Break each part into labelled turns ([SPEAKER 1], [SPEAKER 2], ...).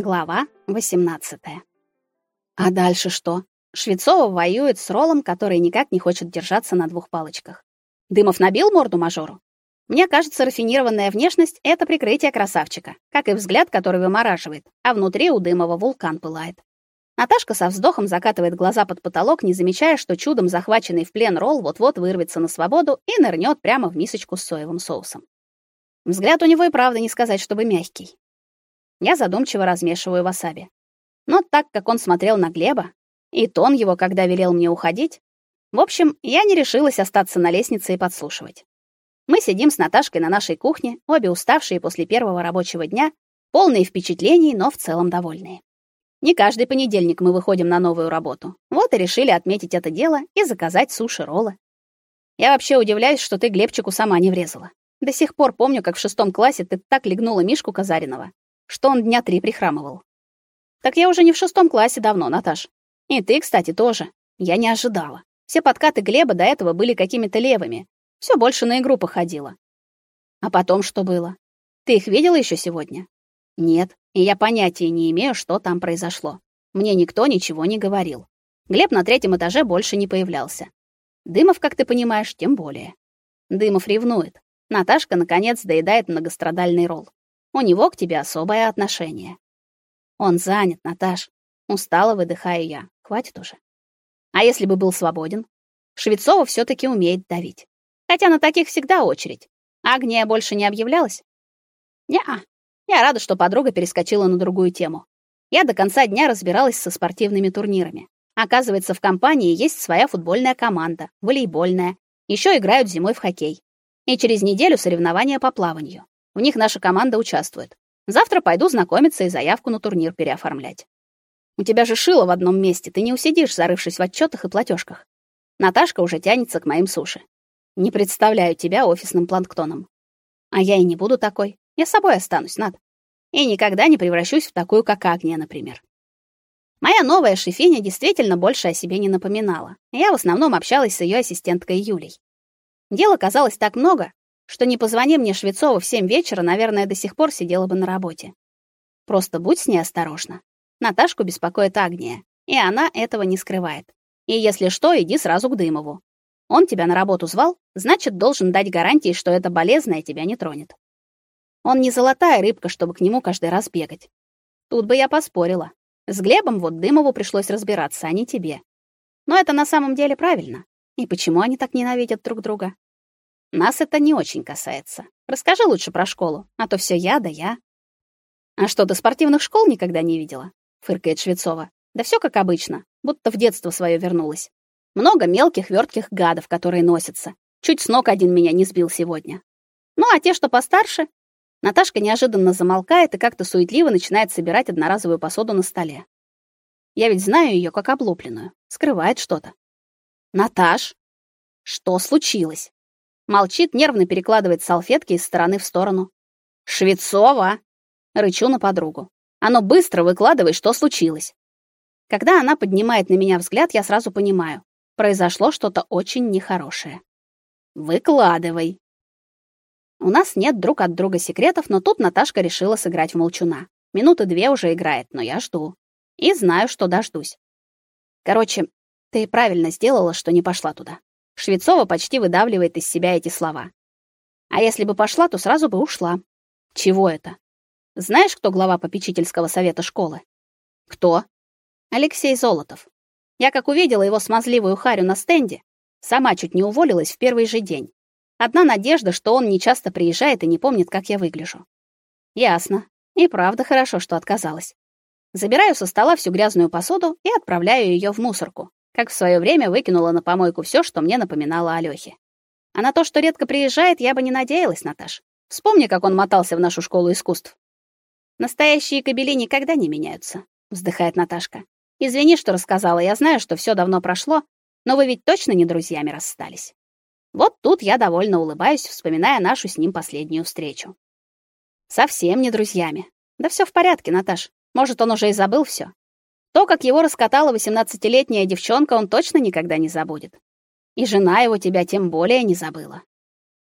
[SPEAKER 1] Глава 18. А дальше что? Швецова воюет с Ролом, который никак не хочет держаться на двух палочках. Дымов набил морду мажору. Мне кажется, рафинированная внешность это прикрытие красавчика, как и взгляд, который вымораживает, а внутри у Дымова вулкан пылает. Наташка со вздохом закатывает глаза под потолок, не замечая, что чудом захваченный в плен Ролл вот-вот вырвется на свободу и нырнет прямо в мисочку с соевым соусом. Взгляд у него и правда не сказать, чтобы мягкий. Я задумчиво размешиваю васаби. Но так как он смотрел на Глеба, и тон его, когда велел мне уходить, в общем, я не решилась остаться на лестнице и подслушивать. Мы сидим с Наташкой на нашей кухне, обе уставшие после первого рабочего дня, полные впечатлений, но в целом довольные. Не каждый понедельник мы выходим на новую работу. Вот и решили отметить это дело и заказать суши-роллы. Я вообще удивляюсь, что ты Глебчику сама не врезала. До сих пор помню, как в шестом классе ты так легнула Мишку Казаринова, что он дня три прихрамывал. Так я уже не в шестом классе давно, Наташ. И ты, кстати, тоже. Я не ожидала. Все подкаты Глеба до этого были какими-то левыми. Все больше на игру походило. А потом что было? Ты их видела еще сегодня? Нет, и я понятия не имею, что там произошло. Мне никто ничего не говорил. Глеб на третьем этаже больше не появлялся. Дымов, как ты понимаешь, тем более. Дымов ревнует. Наташка наконец доедает многострадальный ролл. У него к тебе особое отношение. Он занят, Наташ. Устало выдыхаю я. Хватит уже. А если бы был свободен? Швецова все таки умеет давить. Хотя на таких всегда очередь. Агния больше не объявлялась? Не-а. Я рада, что подруга перескочила на другую тему. Я до конца дня разбиралась со спортивными турнирами. Оказывается, в компании есть своя футбольная команда, волейбольная. Еще играют зимой в хоккей. И через неделю соревнования по плаванию. В них наша команда участвует. Завтра пойду знакомиться и заявку на турнир переоформлять. У тебя же шило в одном месте, ты не усидишь, зарывшись в отчетах и платежках. Наташка уже тянется к моим суши. Не представляю тебя офисным планктоном. А я и не буду такой. Я с собой останусь, Над. И никогда не превращусь в такую, как Агния, например. Моя новая шефиня действительно больше о себе не напоминала. Я в основном общалась с ее ассистенткой Юлей. Дела казалось так много, что не позвони мне Швецова в 7 вечера, наверное, до сих пор сидела бы на работе. Просто будь с ней осторожна. Наташку беспокоит Агния, и она этого не скрывает. И если что, иди сразу к Дымову. Он тебя на работу звал, значит, должен дать гарантии, что это болезное тебя не тронет. Он не золотая рыбка, чтобы к нему каждый раз бегать. Тут бы я поспорила. С Глебом вот Дымову пришлось разбираться, а не тебе. Но это на самом деле правильно. И почему они так ненавидят друг друга? Нас это не очень касается. Расскажи лучше про школу, а то все я да я. А что, ты спортивных школ никогда не видела? фыркает Швецова. Да все как обычно, будто в детство свое вернулась. Много мелких вертких гадов, которые носятся. Чуть с ног один меня не сбил сегодня. Ну, а те, что постарше, Наташка неожиданно замолкает и как-то суетливо начинает собирать одноразовую посуду на столе. Я ведь знаю ее как облупленную, скрывает что-то. Наташ, что случилось? Молчит, нервно перекладывает салфетки из стороны в сторону. Швецова, рычу на подругу. Оно быстро выкладывай, что случилось. Когда она поднимает на меня взгляд, я сразу понимаю, произошло что-то очень нехорошее. Выкладывай. У нас нет друг от друга секретов, но тут Наташка решила сыграть в молчуна. Минуты две уже играет, но я жду. И знаю, что дождусь. Короче, ты правильно сделала, что не пошла туда. Швецова почти выдавливает из себя эти слова. А если бы пошла, то сразу бы ушла. Чего это? Знаешь, кто глава попечительского совета школы? Кто? Алексей Золотов. Я как увидела его смазливую харю на стенде, сама чуть не уволилась в первый же день. Одна надежда, что он не часто приезжает и не помнит, как я выгляжу. Ясно. И правда хорошо, что отказалась. Забираю со стола всю грязную посуду и отправляю ее в мусорку как в свое время выкинула на помойку все, что мне напоминало о Лёхе. А на то, что редко приезжает, я бы не надеялась, Наташ. Вспомни, как он мотался в нашу школу искусств. Настоящие кобели никогда не меняются, вздыхает Наташка. Извини, что рассказала. Я знаю, что все давно прошло, но вы ведь точно не друзьями расстались. Вот тут я довольно улыбаюсь, вспоминая нашу с ним последнюю встречу. Совсем не друзьями. Да все в порядке, Наташ. Может, он уже и забыл все. То, как его раскатала восемнадцатилетняя девчонка, он точно никогда не забудет. И жена его тебя тем более не забыла.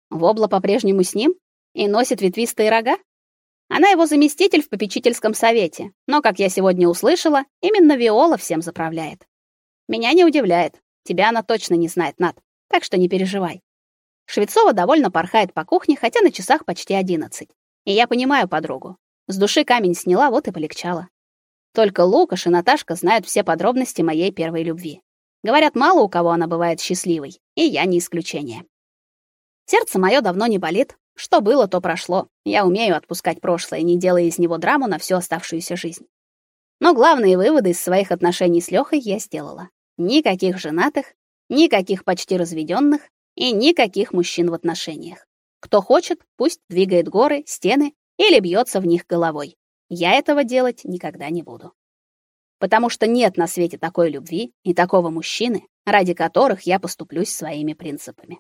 [SPEAKER 1] Вобла по-прежнему с ним и носит ветвистые рога? Она его заместитель в попечительском совете, но, как я сегодня услышала, именно Виола всем заправляет. Меня не удивляет. Тебя она точно не знает, Над, так что не переживай. Швецова довольно порхает по кухне, хотя на часах почти одиннадцать. И я понимаю подругу. С души камень сняла, вот и полегчало. Только Лукаш и Наташка знают все подробности моей первой любви. Говорят, мало у кого она бывает счастливой, и я не исключение. Сердце мое давно не болит. Что было, то прошло. Я умею отпускать прошлое, не делая из него драму на всю оставшуюся жизнь. Но главные выводы из своих отношений с Лёхой я сделала. Никаких женатых, никаких почти разведённых и никаких мужчин в отношениях. Кто хочет, пусть двигает горы, стены или бьётся в них головой. Я этого делать никогда не буду. Потому что нет на свете такой любви и такого мужчины, ради которых я поступлюсь своими принципами.